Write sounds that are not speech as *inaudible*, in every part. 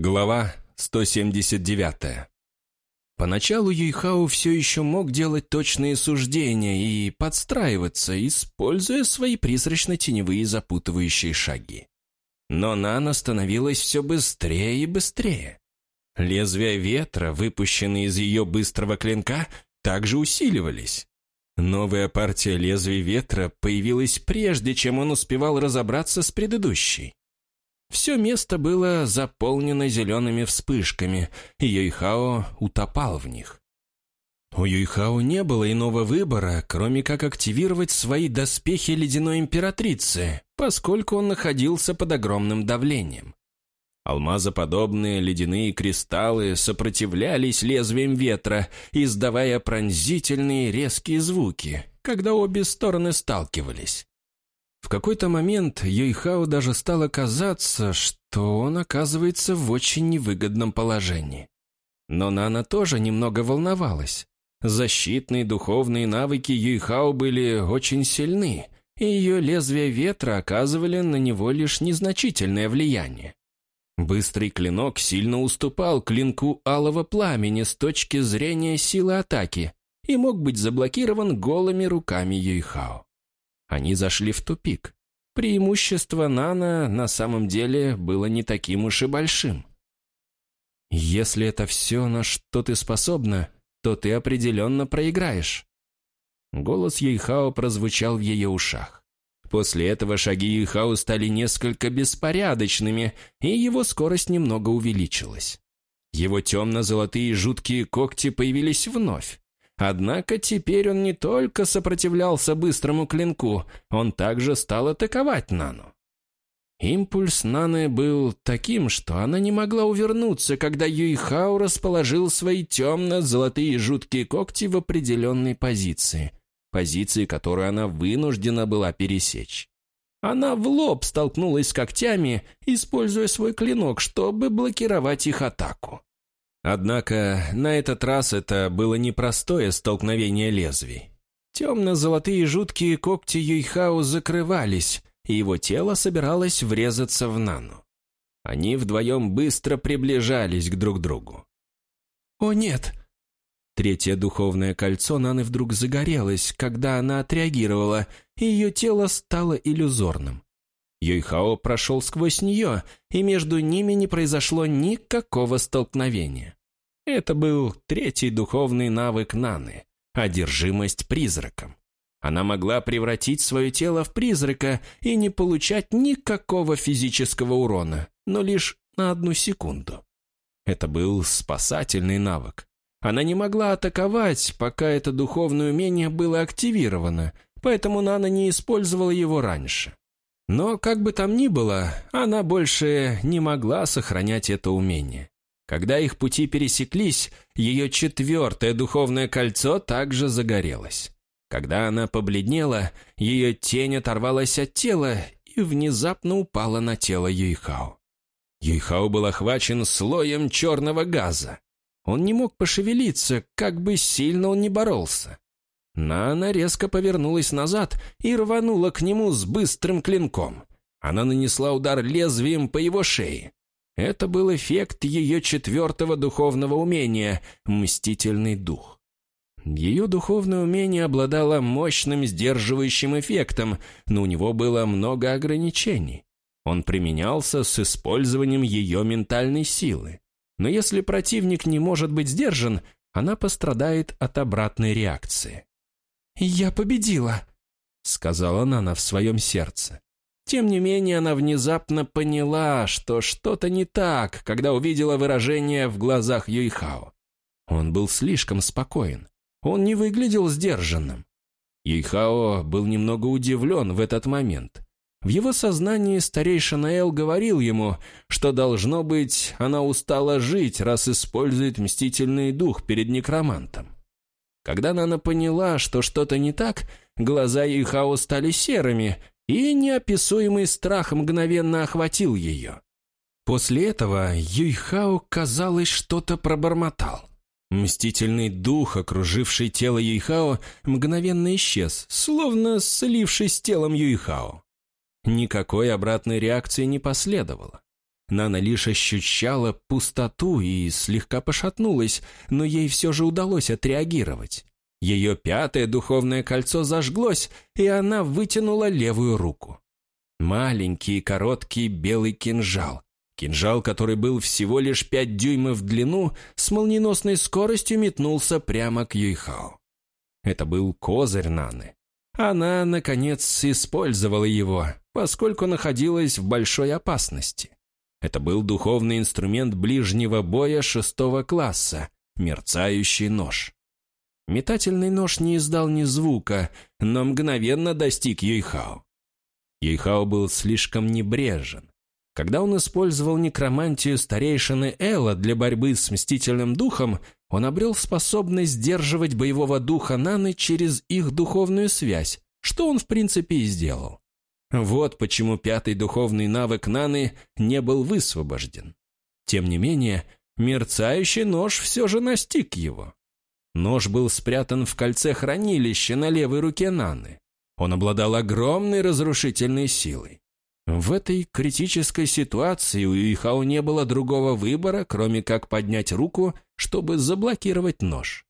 Глава 179 Поначалу Юйхао все еще мог делать точные суждения и подстраиваться, используя свои призрачно-теневые запутывающие шаги. Но Нана становилась все быстрее и быстрее. Лезвия ветра, выпущенные из ее быстрого клинка, также усиливались. Новая партия лезвий ветра появилась прежде, чем он успевал разобраться с предыдущей. Все место было заполнено зелеными вспышками, и Юйхао утопал в них. У Юйхао не было иного выбора, кроме как активировать свои доспехи ледяной императрицы, поскольку он находился под огромным давлением. Алмазоподобные ледяные кристаллы сопротивлялись лезвиям ветра, издавая пронзительные резкие звуки, когда обе стороны сталкивались. В какой-то момент Юйхао даже стало казаться, что он оказывается в очень невыгодном положении. Но Нана тоже немного волновалась. Защитные духовные навыки Юйхао были очень сильны, и ее лезвия ветра оказывали на него лишь незначительное влияние. Быстрый клинок сильно уступал клинку алого пламени с точки зрения силы атаки и мог быть заблокирован голыми руками Юйхао. Они зашли в тупик. Преимущество Нана на самом деле было не таким уж и большим. «Если это все, на что ты способна, то ты определенно проиграешь». Голос Ейхао прозвучал в ее ушах. После этого шаги Ейхао стали несколько беспорядочными, и его скорость немного увеличилась. Его темно-золотые жуткие когти появились вновь. Однако теперь он не только сопротивлялся быстрому клинку, он также стал атаковать Нану. Импульс Наны был таким, что она не могла увернуться, когда Юйхао расположил свои темно-золотые жуткие когти в определенной позиции, позиции, которую она вынуждена была пересечь. Она в лоб столкнулась с когтями, используя свой клинок, чтобы блокировать их атаку. Однако на этот раз это было непростое столкновение лезвий. Темно-золотые жуткие когти Юйхао закрывались, и его тело собиралось врезаться в Нану. Они вдвоем быстро приближались к друг другу. «О нет!» Третье духовное кольцо Наны вдруг загорелось, когда она отреагировала, и ее тело стало иллюзорным. Юйхао прошел сквозь нее, и между ними не произошло никакого столкновения. Это был третий духовный навык Наны – одержимость призраком. Она могла превратить свое тело в призрака и не получать никакого физического урона, но лишь на одну секунду. Это был спасательный навык. Она не могла атаковать, пока это духовное умение было активировано, поэтому Нана не использовала его раньше. Но, как бы там ни было, она больше не могла сохранять это умение. Когда их пути пересеклись, ее четвертое духовное кольцо также загорелось. Когда она побледнела, ее тень оторвалась от тела и внезапно упала на тело Юйхао. Юйхао был охвачен слоем черного газа. Он не мог пошевелиться, как бы сильно он ни боролся. Нана резко повернулась назад и рванула к нему с быстрым клинком. Она нанесла удар лезвием по его шее. Это был эффект ее четвертого духовного умения – «Мстительный дух». Ее духовное умение обладало мощным сдерживающим эффектом, но у него было много ограничений. Он применялся с использованием ее ментальной силы. Но если противник не может быть сдержан, она пострадает от обратной реакции. «Я победила», — сказала Нана в своем сердце. Тем не менее, она внезапно поняла, что что-то не так, когда увидела выражение в глазах Юйхао. Он был слишком спокоен. Он не выглядел сдержанным. Юйхао был немного удивлен в этот момент. В его сознании старейшина Эл говорил ему, что, должно быть, она устала жить, раз использует мстительный дух перед некромантом. Когда Нана поняла, что что-то не так, глаза Юйхао стали серыми, и неописуемый страх мгновенно охватил ее. После этого Юйхао, казалось, что-то пробормотал. Мстительный дух, окруживший тело Юйхао, мгновенно исчез, словно слившись с телом Юйхао. Никакой обратной реакции не последовало. Нана лишь ощущала пустоту и слегка пошатнулась, но ей все же удалось отреагировать. Ее пятое духовное кольцо зажглось, и она вытянула левую руку. Маленький короткий белый кинжал. Кинжал, который был всего лишь пять дюймов в длину, с молниеносной скоростью метнулся прямо к Юйхао. Это был козырь Наны. Она, наконец, использовала его, поскольку находилась в большой опасности. Это был духовный инструмент ближнего боя шестого класса, мерцающий нож. Метательный нож не издал ни звука, но мгновенно достиг Юйхао. Юйхао был слишком небрежен. Когда он использовал некромантию старейшины Элла для борьбы с мстительным духом, он обрел способность сдерживать боевого духа Наны через их духовную связь, что он в принципе и сделал. Вот почему пятый духовный навык Наны не был высвобожден. Тем не менее, мерцающий нож все же настиг его. Нож был спрятан в кольце хранилища на левой руке Наны. Он обладал огромной разрушительной силой. В этой критической ситуации у Ихау не было другого выбора, кроме как поднять руку, чтобы заблокировать нож.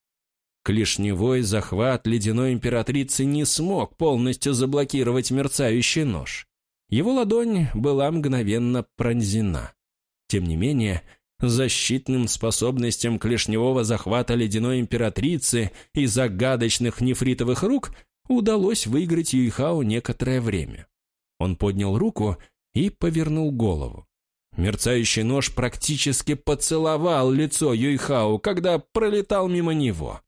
Клешневой захват ледяной императрицы не смог полностью заблокировать мерцающий нож. Его ладонь была мгновенно пронзена. Тем не менее, защитным способностям клешневого захвата ледяной императрицы и загадочных нефритовых рук удалось выиграть Юйхао некоторое время. Он поднял руку и повернул голову. Мерцающий нож практически поцеловал лицо Юйхао, когда пролетал мимо него.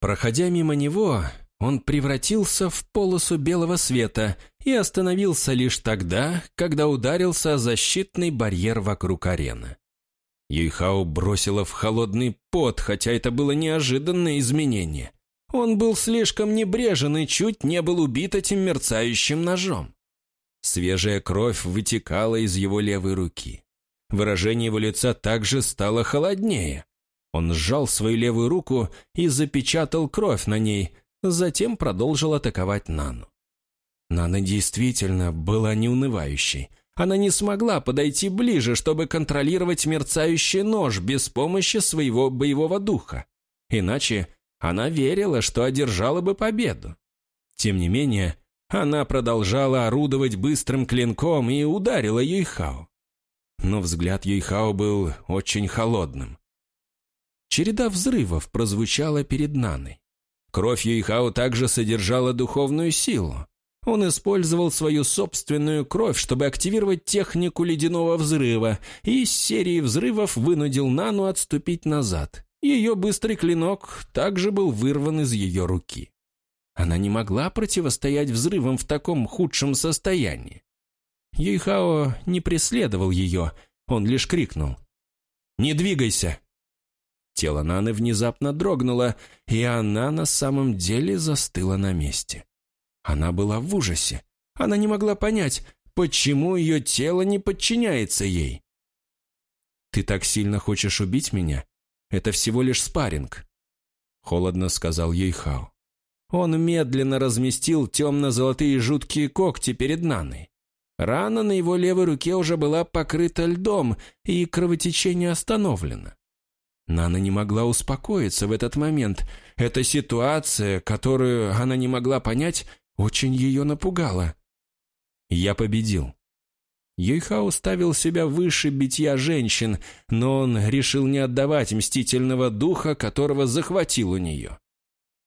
Проходя мимо него, он превратился в полосу белого света и остановился лишь тогда, когда ударился о защитный барьер вокруг арены. Юйхао бросила в холодный пот, хотя это было неожиданное изменение. Он был слишком небрежен и чуть не был убит этим мерцающим ножом. Свежая кровь вытекала из его левой руки. Выражение его лица также стало холоднее. Он сжал свою левую руку и запечатал кровь на ней, затем продолжил атаковать Нану. Нана действительно была неунывающей. Она не смогла подойти ближе, чтобы контролировать мерцающий нож без помощи своего боевого духа. Иначе она верила, что одержала бы победу. Тем не менее, она продолжала орудовать быстрым клинком и ударила Юйхао. Но взгляд Юйхао был очень холодным. Череда взрывов прозвучала перед Наной. Кровь Юйхао также содержала духовную силу. Он использовал свою собственную кровь, чтобы активировать технику ледяного взрыва, и из серии взрывов вынудил Нану отступить назад. Ее быстрый клинок также был вырван из ее руки. Она не могла противостоять взрывам в таком худшем состоянии. Юйхао не преследовал ее, он лишь крикнул. «Не двигайся!» Тело Наны внезапно дрогнуло, и она на самом деле застыла на месте. Она была в ужасе. Она не могла понять, почему ее тело не подчиняется ей. «Ты так сильно хочешь убить меня? Это всего лишь спарринг», — холодно сказал ей Хао. Он медленно разместил темно-золотые жуткие когти перед Наной. Рана на его левой руке уже была покрыта льдом, и кровотечение остановлено. Нана не могла успокоиться в этот момент. Эта ситуация, которую она не могла понять, очень ее напугала. Я победил. Юйхао ставил себя выше битья женщин, но он решил не отдавать мстительного духа, которого захватил у нее.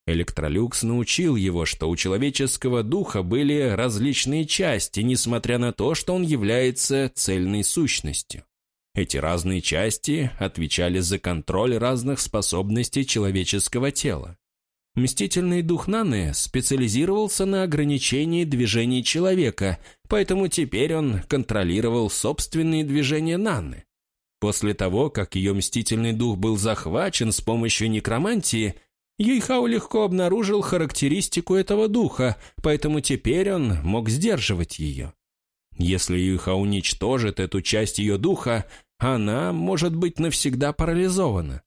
Электролюкс научил его, что у человеческого духа были различные части, несмотря на то, что он является цельной сущностью. Эти разные части отвечали за контроль разных способностей человеческого тела. Мстительный дух Наны специализировался на ограничении движений человека, поэтому теперь он контролировал собственные движения Наны. После того, как ее мстительный дух был захвачен с помощью некромантии, Юйхао легко обнаружил характеристику этого духа, поэтому теперь он мог сдерживать ее. Если Юйхао уничтожит эту часть ее духа, она может быть навсегда парализована.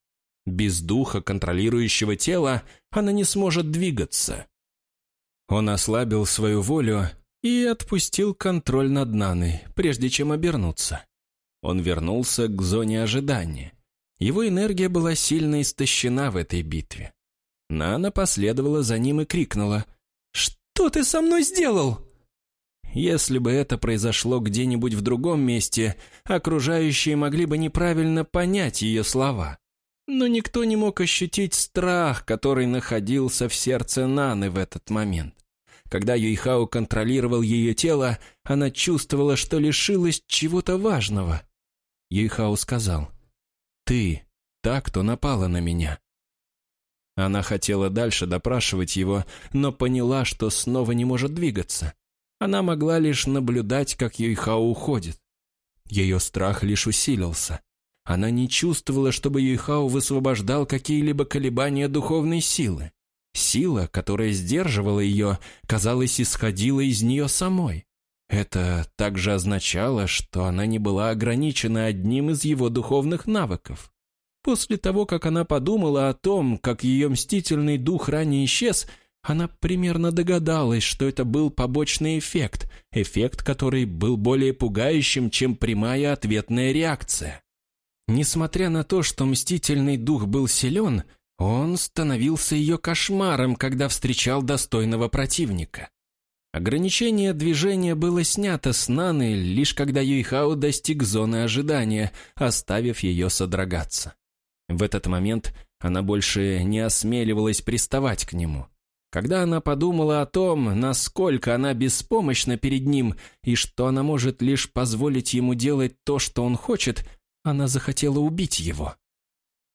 Без духа, контролирующего тело, она не сможет двигаться. Он ослабил свою волю и отпустил контроль над Наной, прежде чем обернуться. Он вернулся к зоне ожидания. Его энергия была сильно истощена в этой битве. Нана последовала за ним и крикнула «Что ты со мной сделал?» Если бы это произошло где-нибудь в другом месте, окружающие могли бы неправильно понять ее слова. Но никто не мог ощутить страх, который находился в сердце Наны в этот момент. Когда Юйхао контролировал ее тело, она чувствовала, что лишилась чего-то важного. Юйхао сказал, «Ты та, кто напала на меня». Она хотела дальше допрашивать его, но поняла, что снова не может двигаться. Она могла лишь наблюдать, как Юйхао уходит. Ее страх лишь усилился. Она не чувствовала, чтобы Юйхао высвобождал какие-либо колебания духовной силы. Сила, которая сдерживала ее, казалось, исходила из нее самой. Это также означало, что она не была ограничена одним из его духовных навыков. После того, как она подумала о том, как ее мстительный дух ранее исчез, она примерно догадалась, что это был побочный эффект, эффект, который был более пугающим, чем прямая ответная реакция. Несмотря на то, что мстительный дух был силен, он становился ее кошмаром, когда встречал достойного противника. Ограничение движения было снято с Наны, лишь когда Юйхао достиг зоны ожидания, оставив ее содрогаться. В этот момент она больше не осмеливалась приставать к нему – когда она подумала о том, насколько она беспомощна перед ним и что она может лишь позволить ему делать то, что он хочет, она захотела убить его.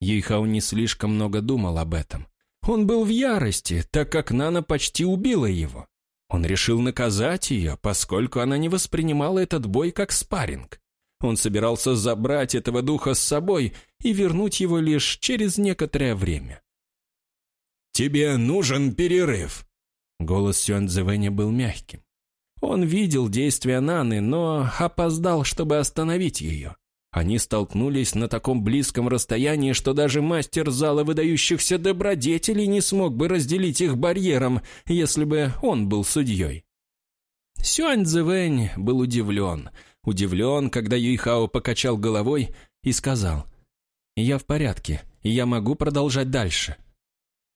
Юйхау не слишком много думал об этом. Он был в ярости, так как Нана почти убила его. Он решил наказать ее, поскольку она не воспринимала этот бой как спарринг. Он собирался забрать этого духа с собой и вернуть его лишь через некоторое время. «Тебе нужен перерыв!» Голос Сюаньцзэвэня был мягким. Он видел действия Наны, но опоздал, чтобы остановить ее. Они столкнулись на таком близком расстоянии, что даже мастер зала выдающихся добродетелей не смог бы разделить их барьером, если бы он был судьей. Сюань Цзэвэнь был удивлен. Удивлен, когда Юйхао покачал головой и сказал, «Я в порядке, я могу продолжать дальше».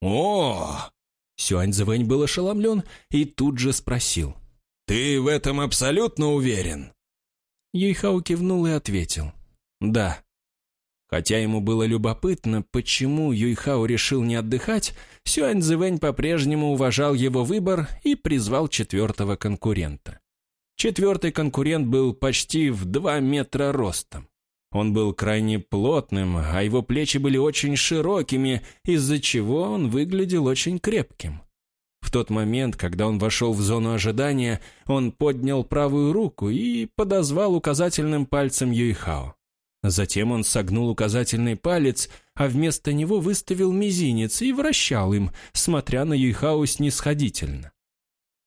«О!» Сюаньцзэвэнь был ошеломлен и тут же спросил. «Ты в этом абсолютно уверен?» Юйхао кивнул и ответил. «Да». Хотя ему было любопытно, почему Юйхао решил не отдыхать, Сюаньцзэвэнь по-прежнему уважал его выбор и призвал четвертого конкурента. Четвертый конкурент был почти в два метра ростом. Он был крайне плотным, а его плечи были очень широкими, из-за чего он выглядел очень крепким. В тот момент, когда он вошел в зону ожидания, он поднял правую руку и подозвал указательным пальцем Юйхао. Затем он согнул указательный палец, а вместо него выставил мизинец и вращал им, смотря на Юйхао снисходительно.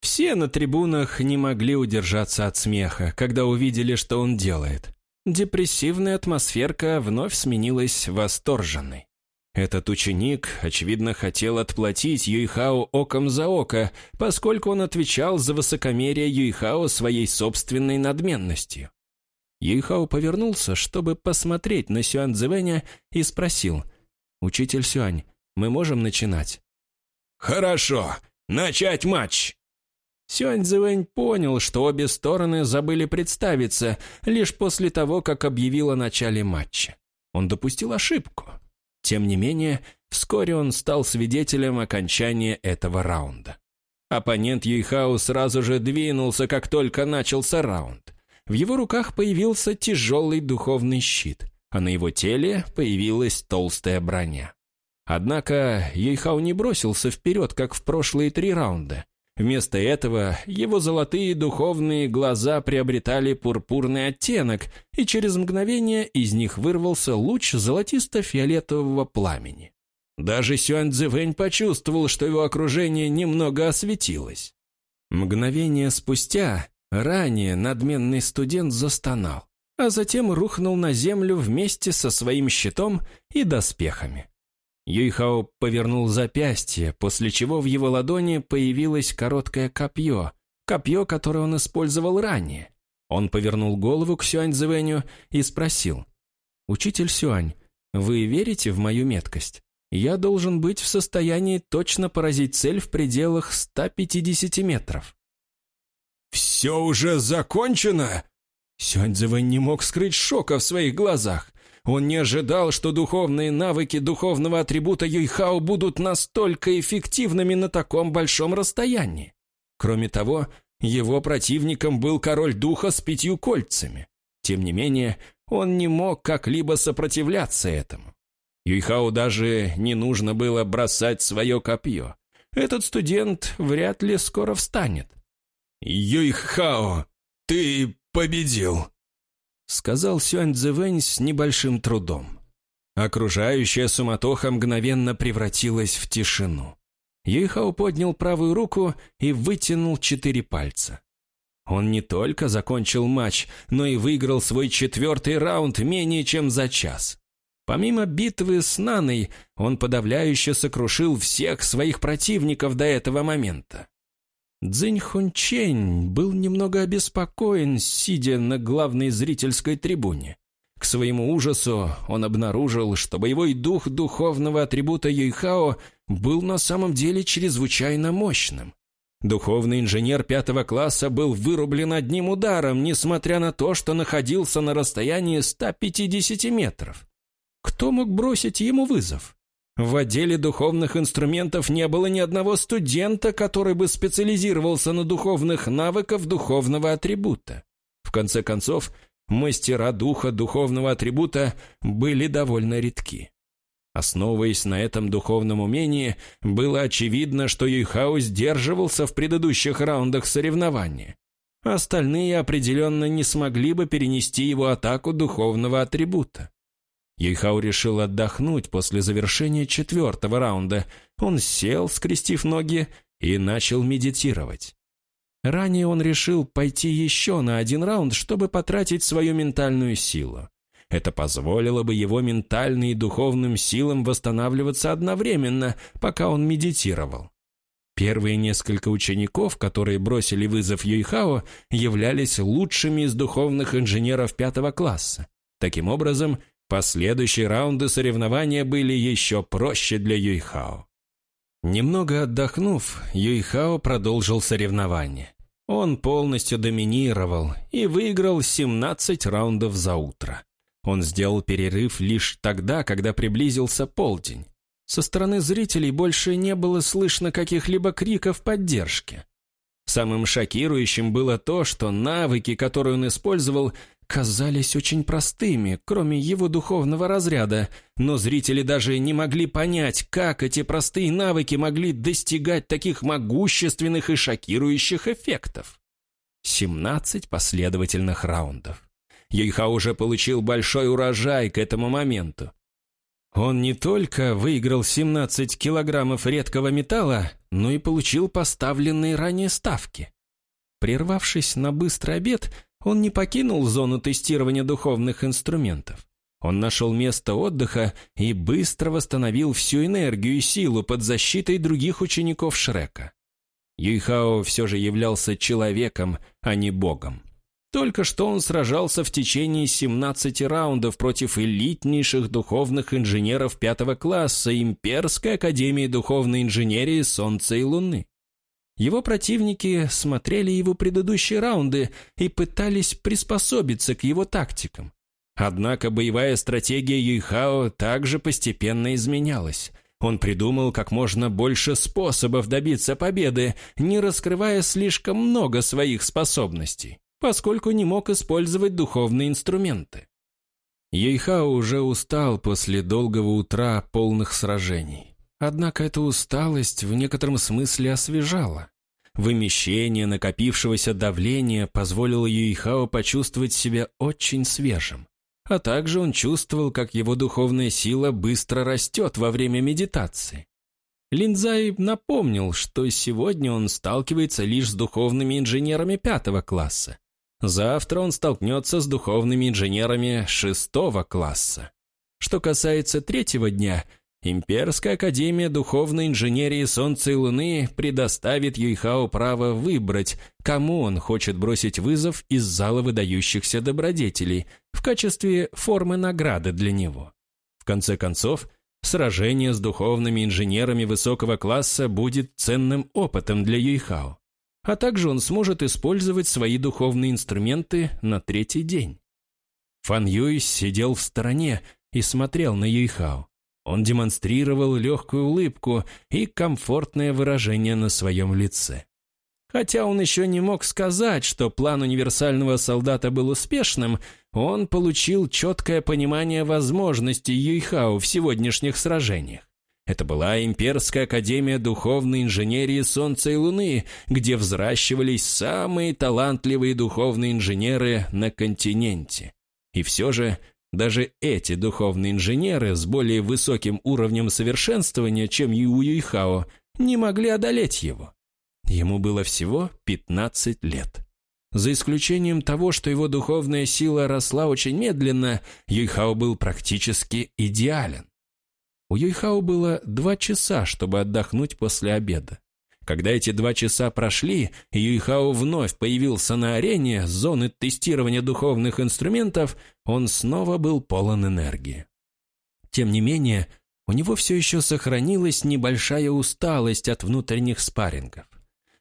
Все на трибунах не могли удержаться от смеха, когда увидели, что он делает. Депрессивная атмосферка вновь сменилась восторженной. Этот ученик, очевидно, хотел отплатить Юйхао оком за око, поскольку он отвечал за высокомерие Юйхао своей собственной надменностью. Юйхао повернулся, чтобы посмотреть на Сюань Цзэвэня и спросил, «Учитель Сюань, мы можем начинать?» «Хорошо, начать матч!» Сюань понял, что обе стороны забыли представиться лишь после того, как объявил о начале матча. Он допустил ошибку. Тем не менее, вскоре он стал свидетелем окончания этого раунда. Оппонент Юйхао сразу же двинулся, как только начался раунд. В его руках появился тяжелый духовный щит, а на его теле появилась толстая броня. Однако Юйхао не бросился вперед, как в прошлые три раунда. Вместо этого его золотые духовные глаза приобретали пурпурный оттенок, и через мгновение из них вырвался луч золотисто-фиолетового пламени. Даже Сюань Цзэвэнь почувствовал, что его окружение немного осветилось. Мгновение спустя ранее надменный студент застонал, а затем рухнул на землю вместе со своим щитом и доспехами. Юйхао повернул запястье, после чего в его ладони появилось короткое копье, копье, которое он использовал ранее. Он повернул голову к Сюань Цзэвэню и спросил. «Учитель Сюань, вы верите в мою меткость? Я должен быть в состоянии точно поразить цель в пределах 150 метров». «Все уже закончено?» Сюань Цзэвэнь не мог скрыть шока в своих глазах. Он не ожидал, что духовные навыки духовного атрибута Юйхао будут настолько эффективными на таком большом расстоянии. Кроме того, его противником был король духа с пятью кольцами. Тем не менее, он не мог как-либо сопротивляться этому. Юйхао даже не нужно было бросать свое копье. Этот студент вряд ли скоро встанет. «Юйхао, ты победил!» Сказал Сюань Цзэвэнь с небольшим трудом. Окружающая суматоха мгновенно превратилась в тишину. Юйхао поднял правую руку и вытянул четыре пальца. Он не только закончил матч, но и выиграл свой четвертый раунд менее чем за час. Помимо битвы с Наной, он подавляюще сокрушил всех своих противников до этого момента. Цзинь Хунчень был немного обеспокоен, сидя на главной зрительской трибуне. К своему ужасу он обнаружил, что боевой дух духовного атрибута Юйхао был на самом деле чрезвычайно мощным. Духовный инженер пятого класса был вырублен одним ударом, несмотря на то, что находился на расстоянии 150 метров. Кто мог бросить ему вызов? В отделе духовных инструментов не было ни одного студента, который бы специализировался на духовных навыках духовного атрибута. В конце концов, мастера духа духовного атрибута были довольно редки. Основываясь на этом духовном умении, было очевидно, что Юйхао сдерживался в предыдущих раундах соревнования. Остальные определенно не смогли бы перенести его атаку духовного атрибута. Юйхао решил отдохнуть после завершения четвертого раунда. Он сел, скрестив ноги, и начал медитировать. Ранее он решил пойти еще на один раунд, чтобы потратить свою ментальную силу. Это позволило бы его ментальным и духовным силам восстанавливаться одновременно, пока он медитировал. Первые несколько учеников, которые бросили вызов Юйхао, являлись лучшими из духовных инженеров пятого класса. Таким образом, Последующие раунды соревнования были еще проще для Юйхао. Немного отдохнув, Юйхао продолжил соревнование. Он полностью доминировал и выиграл 17 раундов за утро. Он сделал перерыв лишь тогда, когда приблизился полдень. Со стороны зрителей больше не было слышно каких-либо криков поддержки. Самым шокирующим было то, что навыки, которые он использовал, казались очень простыми, кроме его духовного разряда, но зрители даже не могли понять, как эти простые навыки могли достигать таких могущественных и шокирующих эффектов. 17 последовательных раундов. Юйха уже получил большой урожай к этому моменту. Он не только выиграл 17 килограммов редкого металла, но и получил поставленные ранее ставки. Прервавшись на быстрый обед, он не покинул зону тестирования духовных инструментов. Он нашел место отдыха и быстро восстановил всю энергию и силу под защитой других учеников Шрека. Юйхао все же являлся человеком, а не богом. Только что он сражался в течение 17 раундов против элитнейших духовных инженеров пятого класса Имперской Академии Духовной Инженерии Солнца и Луны. Его противники смотрели его предыдущие раунды и пытались приспособиться к его тактикам. Однако боевая стратегия Юйхао также постепенно изменялась. Он придумал как можно больше способов добиться победы, не раскрывая слишком много своих способностей, поскольку не мог использовать духовные инструменты. Юйхао уже устал после долгого утра полных сражений. Однако эта усталость в некотором смысле освежала. Вымещение накопившегося давления позволило Юйхао почувствовать себя очень свежим. А также он чувствовал, как его духовная сила быстро растет во время медитации. Линдзай напомнил, что сегодня он сталкивается лишь с духовными инженерами пятого класса. Завтра он столкнется с духовными инженерами шестого класса. Что касается третьего дня, Имперская Академия Духовной Инженерии Солнца и Луны предоставит Юйхао право выбрать, кому он хочет бросить вызов из зала выдающихся добродетелей в качестве формы награды для него. В конце концов, сражение с духовными инженерами высокого класса будет ценным опытом для Юйхао, а также он сможет использовать свои духовные инструменты на третий день. Фан Юй сидел в стороне и смотрел на Юйхао. Он демонстрировал легкую улыбку и комфортное выражение на своем лице. Хотя он еще не мог сказать, что план универсального солдата был успешным, он получил четкое понимание возможностей Юйхао в сегодняшних сражениях. Это была Имперская Академия Духовной Инженерии Солнца и Луны, где взращивались самые талантливые духовные инженеры на континенте. И все же даже эти духовные инженеры с более высоким уровнем совершенствования, чем Ю Юйхао, не могли одолеть его. Ему было всего 15 лет. За исключением того, что его духовная сила росла очень медленно, Юйхао был практически идеален. У Юйхао было два часа, чтобы отдохнуть после обеда. Когда эти два часа прошли, Юйхао вновь появился на арене зоны тестирования духовных инструментов, он снова был полон энергии. Тем не менее, у него все еще сохранилась небольшая усталость от внутренних спаррингов.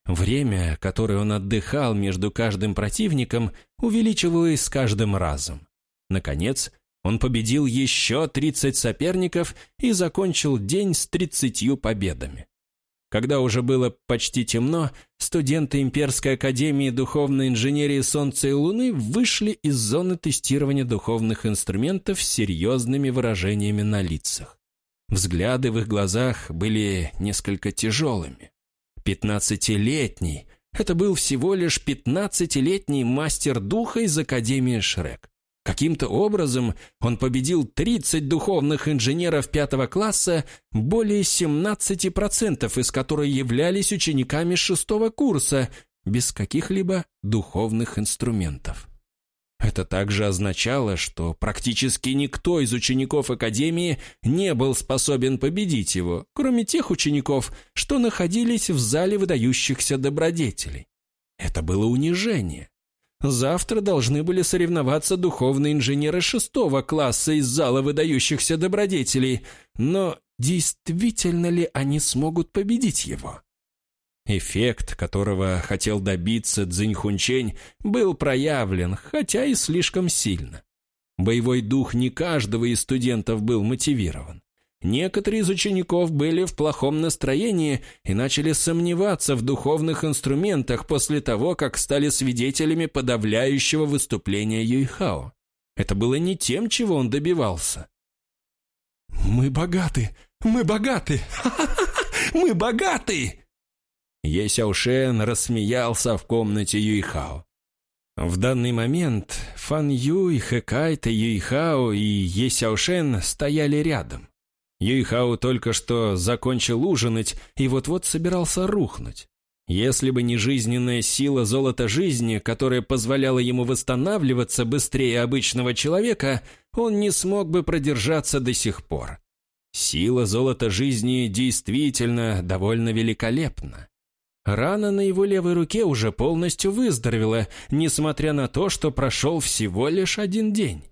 Время, которое он отдыхал между каждым противником, увеличивалось с каждым разом. Наконец, он победил еще 30 соперников и закончил день с 30 победами. Когда уже было почти темно, студенты Имперской Академии Духовной Инженерии Солнца и Луны вышли из зоны тестирования духовных инструментов с серьезными выражениями на лицах. Взгляды в их глазах были несколько тяжелыми. Пятнадцатилетний, это был всего лишь пятнадцатилетний мастер духа из Академии Шрек. Каким-то образом он победил 30 духовных инженеров пятого класса, более 17% из которых являлись учениками шестого курса, без каких-либо духовных инструментов. Это также означало, что практически никто из учеников Академии не был способен победить его, кроме тех учеников, что находились в зале выдающихся добродетелей. Это было унижение. Завтра должны были соревноваться духовные инженеры шестого класса из зала выдающихся добродетелей, но действительно ли они смогут победить его? Эффект, которого хотел добиться Цзиньхунчень, был проявлен, хотя и слишком сильно. Боевой дух не каждого из студентов был мотивирован. Некоторые из учеников были в плохом настроении и начали сомневаться в духовных инструментах после того, как стали свидетелями подавляющего выступления Юйхао. Это было не тем, чего он добивался. «Мы богаты! Мы богаты! *laughs* Мы богаты!» Е Сяошен рассмеялся в комнате Юйхао. В данный момент Фан Юй, Хэкайта, Юйхао и Е Сяошен стояли рядом. Юйхао только что закончил ужинать и вот-вот собирался рухнуть. Если бы не жизненная сила золота жизни, которая позволяла ему восстанавливаться быстрее обычного человека, он не смог бы продержаться до сих пор. Сила золота жизни действительно довольно великолепна. Рана на его левой руке уже полностью выздоровела, несмотря на то, что прошел всего лишь один день.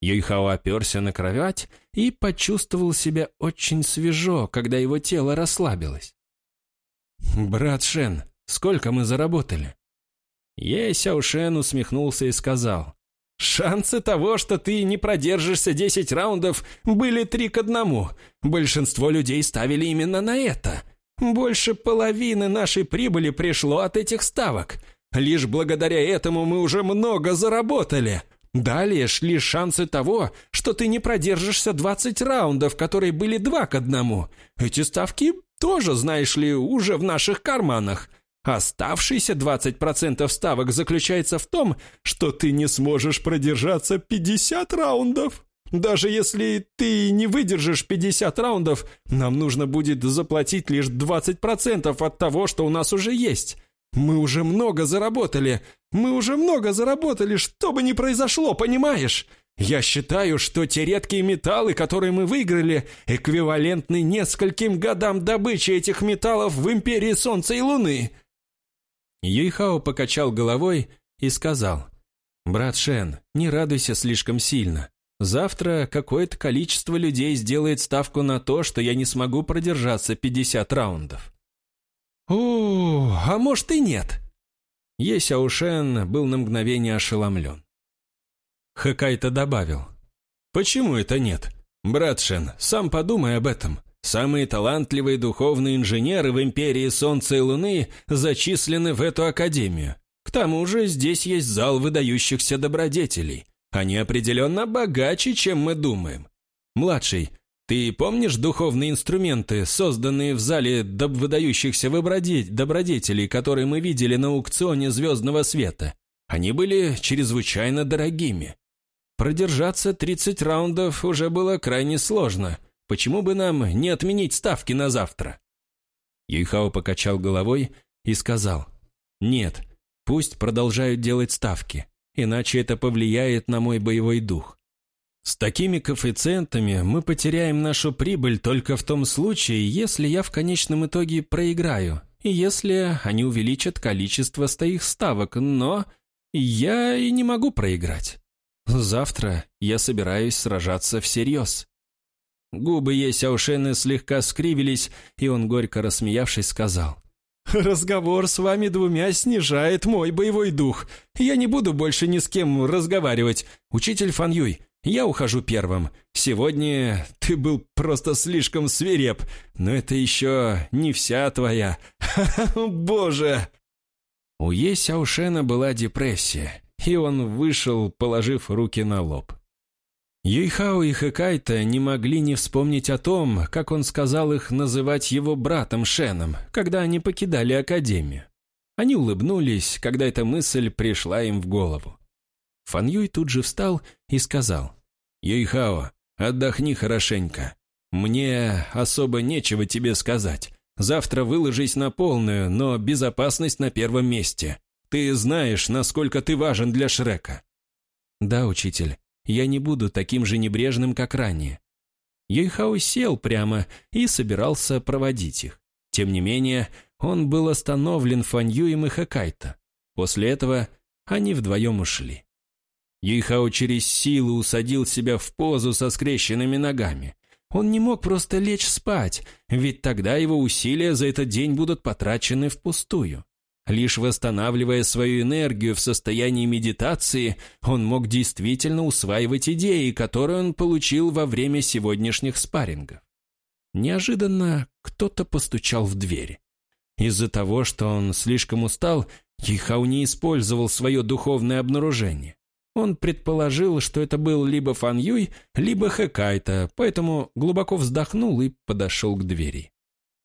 Юйхао оперся на кровать и почувствовал себя очень свежо, когда его тело расслабилось. «Брат Шен, сколько мы заработали?» Е Сяошен усмехнулся и сказал, «Шансы того, что ты не продержишься десять раундов, были три к одному. Большинство людей ставили именно на это. Больше половины нашей прибыли пришло от этих ставок. Лишь благодаря этому мы уже много заработали. Далее шли шансы того, что ты не продержишься 20 раундов, которые были два к одному. Эти ставки тоже, знаешь ли, уже в наших карманах. Оставшиеся 20% ставок заключается в том, что ты не сможешь продержаться 50 раундов. Даже если ты не выдержишь 50 раундов, нам нужно будет заплатить лишь 20% от того, что у нас уже есть. Мы уже много заработали. Мы уже много заработали, что бы ни произошло, понимаешь? Я считаю, что те редкие металлы, которые мы выиграли, эквивалентны нескольким годам добычи этих металлов в Империи Солнца и Луны». Юйхао покачал головой и сказал, «Брат Шен, не радуйся слишком сильно. Завтра какое-то количество людей сделает ставку на то, что я не смогу продержаться 50 раундов». «О, а может и нет?» Е Сяошен был на мгновение ошеломлен. Хакайто добавил. «Почему это нет? Брат Шен, сам подумай об этом. Самые талантливые духовные инженеры в Империи Солнца и Луны зачислены в эту академию. К тому же здесь есть зал выдающихся добродетелей. Они определенно богаче, чем мы думаем. Младший, ты помнишь духовные инструменты, созданные в зале доб выдающихся добродетелей, которые мы видели на аукционе звездного света? Они были чрезвычайно дорогими. Продержаться 30 раундов уже было крайне сложно. Почему бы нам не отменить ставки на завтра? Юйхао покачал головой и сказал, «Нет, пусть продолжают делать ставки, иначе это повлияет на мой боевой дух. С такими коэффициентами мы потеряем нашу прибыль только в том случае, если я в конечном итоге проиграю, и если они увеличат количество своих ставок, но я и не могу проиграть. Завтра я собираюсь сражаться всерьез». Губы Есяушена слегка скривились, и он, горько рассмеявшись, сказал. «Разговор с вами двумя снижает мой боевой дух. Я не буду больше ни с кем разговаривать. Учитель Фан Юй, я ухожу первым. Сегодня ты был просто слишком свиреп, но это еще не вся твоя. *laughs* Боже!» У Е Сяошена была депрессия и он вышел, положив руки на лоб. Юйхао и Хэкайта не могли не вспомнить о том, как он сказал их называть его братом Шеном, когда они покидали Академию. Они улыбнулись, когда эта мысль пришла им в голову. Фан Юй тут же встал и сказал, «Юйхао, отдохни хорошенько. Мне особо нечего тебе сказать. Завтра выложись на полную, но безопасность на первом месте. Ты знаешь, насколько ты важен для Шрека». «Да, учитель, я не буду таким же небрежным, как ранее». Юйхао сел прямо и собирался проводить их. Тем не менее, он был остановлен Фаньюем и Хакайто. После этого они вдвоем ушли. Юйхао через силу усадил себя в позу со скрещенными ногами. Он не мог просто лечь спать, ведь тогда его усилия за этот день будут потрачены впустую. Лишь восстанавливая свою энергию в состоянии медитации, он мог действительно усваивать идеи, которые он получил во время сегодняшних спаррингов. Неожиданно кто-то постучал в дверь. Из-за того, что он слишком устал, Ихау не использовал свое духовное обнаружение. Он предположил, что это был либо Фан Юй, либо Хэкайта, поэтому глубоко вздохнул и подошел к двери.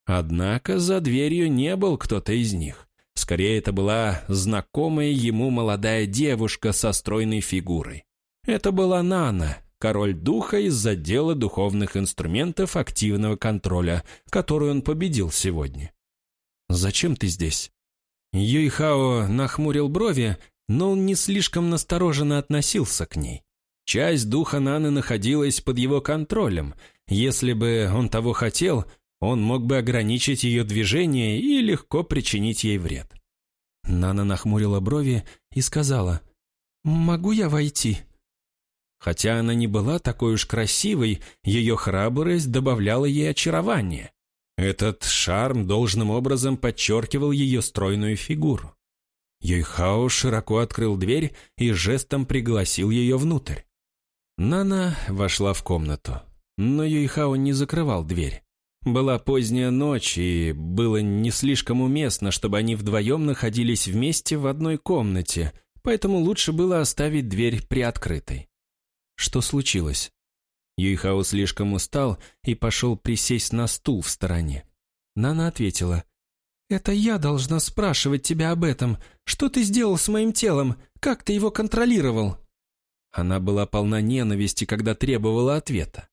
Однако за дверью не был кто-то из них. Скорее, это была знакомая ему молодая девушка со стройной фигурой. Это была Нана, король духа из отдела духовных инструментов активного контроля, которую он победил сегодня. «Зачем ты здесь?» Юйхао нахмурил брови, но он не слишком настороженно относился к ней. Часть духа Наны находилась под его контролем. Если бы он того хотел, он мог бы ограничить ее движение и легко причинить ей вред. Нана нахмурила брови и сказала, «Могу я войти?» Хотя она не была такой уж красивой, ее храбрость добавляла ей очарование. Этот шарм должным образом подчеркивал ее стройную фигуру. Юйхао широко открыл дверь и жестом пригласил ее внутрь. Нана вошла в комнату, но Юйхао не закрывал дверь. Была поздняя ночь, и было не слишком уместно, чтобы они вдвоем находились вместе в одной комнате, поэтому лучше было оставить дверь приоткрытой. Что случилось? Юйхао слишком устал и пошел присесть на стул в стороне. Нана ответила, «Это я должна спрашивать тебя об этом. Что ты сделал с моим телом? Как ты его контролировал?» Она была полна ненависти, когда требовала ответа.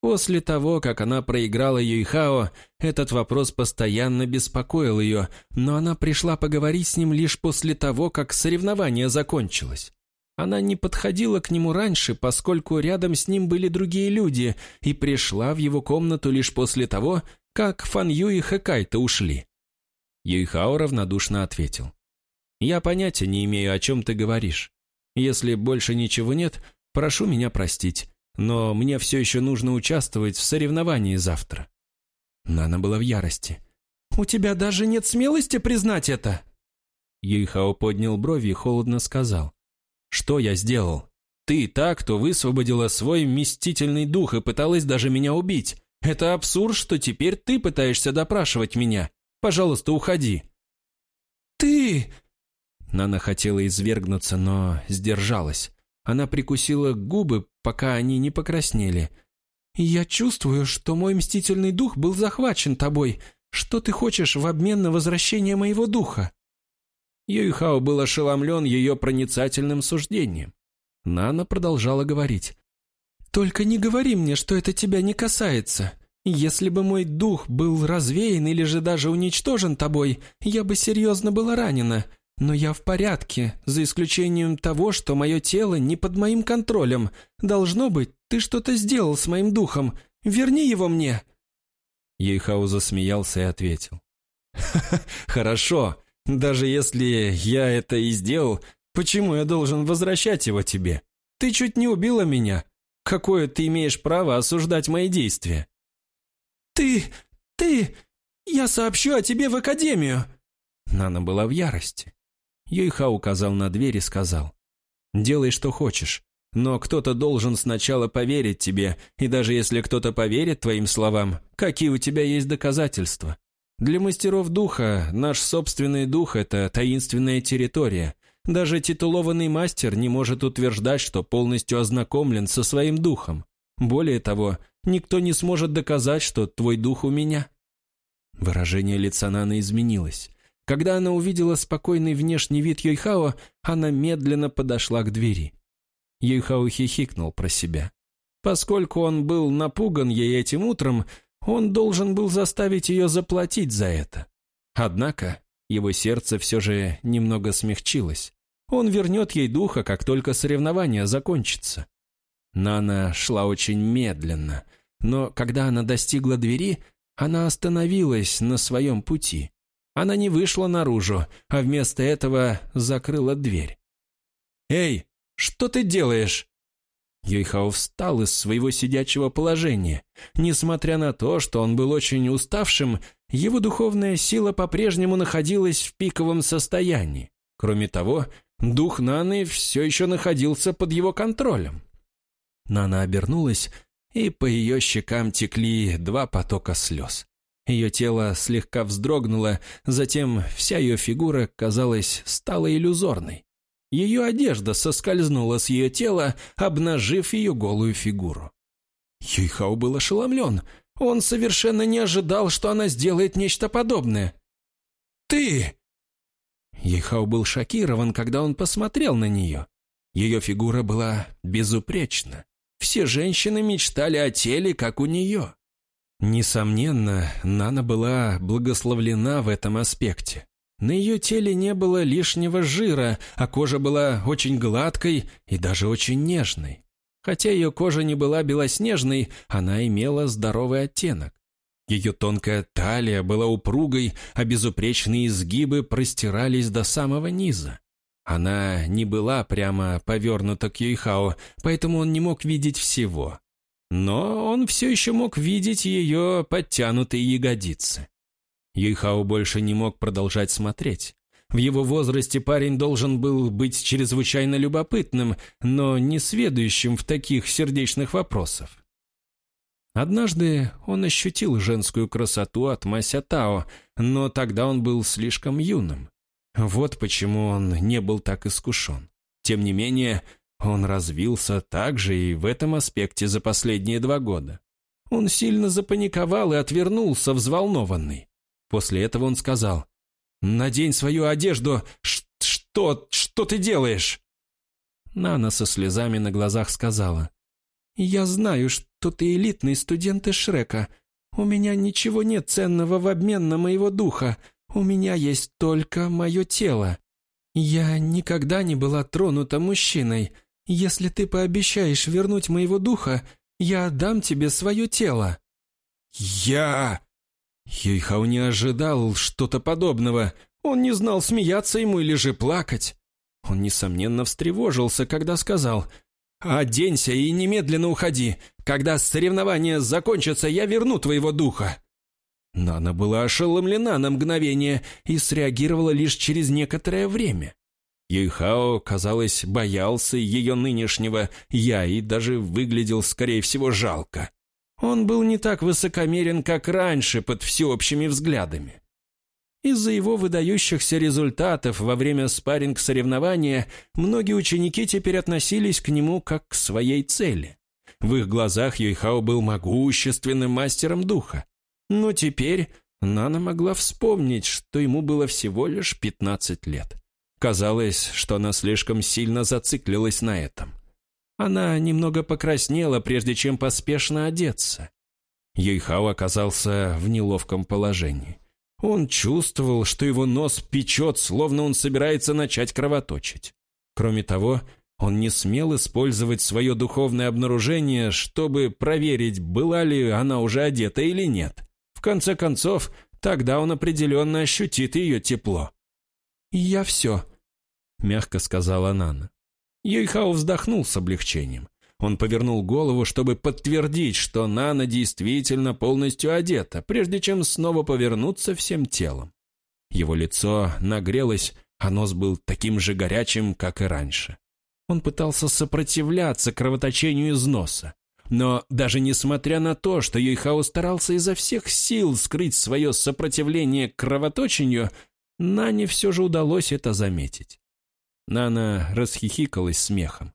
После того, как она проиграла Юйхао, этот вопрос постоянно беспокоил ее, но она пришла поговорить с ним лишь после того, как соревнование закончилось. Она не подходила к нему раньше, поскольку рядом с ним были другие люди, и пришла в его комнату лишь после того, как Фан Ю и Хэкайта ушли. Юйхао равнодушно ответил. «Я понятия не имею, о чем ты говоришь. Если больше ничего нет, прошу меня простить, но мне все еще нужно участвовать в соревновании завтра». Нана была в ярости. «У тебя даже нет смелости признать это?» Юйхао поднял брови и холодно сказал. Что я сделал? Ты та, кто высвободила свой мстительный дух и пыталась даже меня убить. Это абсурд, что теперь ты пытаешься допрашивать меня. Пожалуйста, уходи». «Ты...» Нана хотела извергнуться, но сдержалась. Она прикусила губы, пока они не покраснели. «Я чувствую, что мой мстительный дух был захвачен тобой. Что ты хочешь в обмен на возвращение моего духа?» Юйхао был ошеломлен ее проницательным суждением. Нана продолжала говорить. «Только не говори мне, что это тебя не касается. Если бы мой дух был развеян или же даже уничтожен тобой, я бы серьезно была ранена. Но я в порядке, за исключением того, что мое тело не под моим контролем. Должно быть, ты что-то сделал с моим духом. Верни его мне!» Ейхау засмеялся и ответил. «Ха «Хорошо, даже если я это и сделал, почему я должен возвращать его тебе? Ты чуть не убила меня. Какое ты имеешь право осуждать мои действия? Ты... ты... Я сообщу о тебе в академию. Нана была в ярости. Юйха указал на дверь и сказал. «Делай, что хочешь, но кто-то должен сначала поверить тебе, и даже если кто-то поверит твоим словам, какие у тебя есть доказательства? Для мастеров духа наш собственный дух – это таинственная территория. Даже титулованный мастер не может утверждать, что полностью ознакомлен со своим духом. Более того, никто не сможет доказать, что твой дух у меня. Выражение лица Наны изменилось. Когда она увидела спокойный внешний вид Йойхао, она медленно подошла к двери. Йойхао хихикнул про себя. Поскольку он был напуган ей этим утром, он должен был заставить ее заплатить за это. Однако его сердце все же немного смягчилось. Он вернет ей духа, как только соревнование закончится. Нана шла очень медленно, но когда она достигла двери, она остановилась на своем пути. Она не вышла наружу, а вместо этого закрыла дверь. «Эй, что ты делаешь?» Юйхао встал из своего сидячего положения. Несмотря на то, что он был очень уставшим, его духовная сила по-прежнему находилась в пиковом состоянии. Кроме того, дух Наны все еще находился под его контролем. Нана обернулась, и по ее щекам текли два потока слез. Ее тело слегка вздрогнуло, затем вся ее фигура, казалось, стала иллюзорной. Ее одежда соскользнула с ее тела, обнажив ее голую фигуру. Юйхао был ошеломлен. Он совершенно не ожидал, что она сделает нечто подобное. «Ты!» Юйхао был шокирован, когда он посмотрел на нее. Ее фигура была безупречна. Все женщины мечтали о теле, как у нее. Несомненно, Нана была благословлена в этом аспекте. На ее теле не было лишнего жира, а кожа была очень гладкой и даже очень нежной. Хотя ее кожа не была белоснежной, она имела здоровый оттенок. Ее тонкая талия была упругой, а безупречные изгибы простирались до самого низа. Она не была прямо повернута к Юйхао, поэтому он не мог видеть всего. Но он все еще мог видеть ее подтянутые ягодицы. Юйхао больше не мог продолжать смотреть. В его возрасте парень должен был быть чрезвычайно любопытным, но не сведущим в таких сердечных вопросах. Однажды он ощутил женскую красоту от Мася Тао, но тогда он был слишком юным. Вот почему он не был так искушен. Тем не менее, он развился также и в этом аспекте за последние два года. Он сильно запаниковал и отвернулся, взволнованный. После этого он сказал, «Надень свою одежду! Что, что ты делаешь?» Нана со слезами на глазах сказала, «Я знаю, что ты элитный студент из Шрека. У меня ничего нет ценного в обмен на моего духа. У меня есть только мое тело». «Я никогда не была тронута мужчиной. Если ты пообещаешь вернуть моего духа, я отдам тебе свое тело». «Я...» Юйхау не ожидал что-то подобного. Он не знал, смеяться ему или же плакать. Он, несомненно, встревожился, когда сказал «Оденься и немедленно уходи. Когда соревнования закончатся, я верну твоего духа». Нана была ошеломлена на мгновение и среагировала лишь через некоторое время. Юйхао, казалось, боялся ее нынешнего «я» и даже выглядел, скорее всего, жалко. Он был не так высокомерен, как раньше, под всеобщими взглядами. Из-за его выдающихся результатов во время спарринг-соревнования многие ученики теперь относились к нему как к своей цели. В их глазах Юйхао был могущественным мастером духа. Но теперь Нана могла вспомнить, что ему было всего лишь 15 лет. Казалось, что она слишком сильно зациклилась на этом. Она немного покраснела, прежде чем поспешно одеться. Юйхао оказался в неловком положении. Он чувствовал, что его нос печет, словно он собирается начать кровоточить. Кроме того, он не смел использовать свое духовное обнаружение, чтобы проверить, была ли она уже одета или нет. В конце концов, тогда он определенно ощутит ее тепло. «Я все», — мягко сказала Нана. Юйхао вздохнул с облегчением. Он повернул голову, чтобы подтвердить, что Нана действительно полностью одета, прежде чем снова повернуться всем телом. Его лицо нагрелось, а нос был таким же горячим, как и раньше. Он пытался сопротивляться кровоточению из носа. Но даже несмотря на то, что Юйхао старался изо всех сил скрыть свое сопротивление кровоточению, Нане все же удалось это заметить. Нана расхихикалась смехом.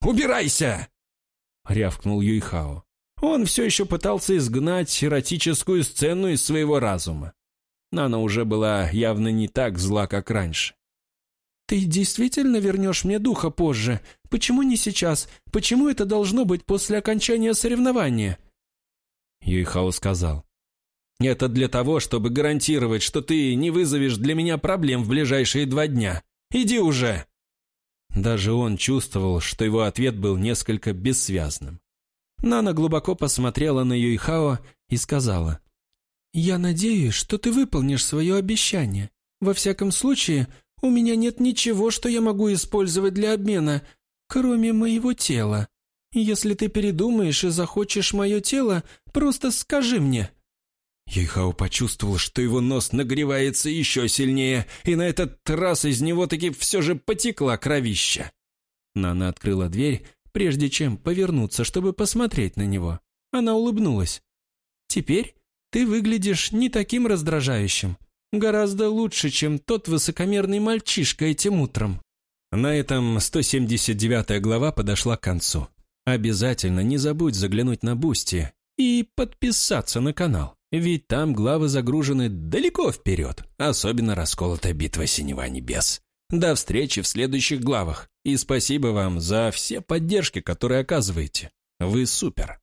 «Убирайся!» — рявкнул Юйхао. Он все еще пытался изгнать эротическую сцену из своего разума. Нана уже была явно не так зла, как раньше. «Ты действительно вернешь мне духа позже? Почему не сейчас? Почему это должно быть после окончания соревнования?» Юйхао сказал. «Это для того, чтобы гарантировать, что ты не вызовешь для меня проблем в ближайшие два дня. Иди уже!» Даже он чувствовал, что его ответ был несколько бессвязным. Нана глубоко посмотрела на Юйхао и сказала, «Я надеюсь, что ты выполнишь свое обещание. Во всяком случае, у меня нет ничего, что я могу использовать для обмена, кроме моего тела. Если ты передумаешь и захочешь мое тело, просто скажи мне». Юйхао почувствовал, что его нос нагревается еще сильнее, и на этот раз из него таки все же потекла кровища. Нана открыла дверь, прежде чем повернуться, чтобы посмотреть на него. Она улыбнулась. «Теперь ты выглядишь не таким раздражающим. Гораздо лучше, чем тот высокомерный мальчишка этим утром». На этом 179 глава подошла к концу. Обязательно не забудь заглянуть на Бусти и подписаться на канал. Ведь там главы загружены далеко вперед, особенно расколотая битва Синева Небес. До встречи в следующих главах, и спасибо вам за все поддержки, которые оказываете. Вы супер.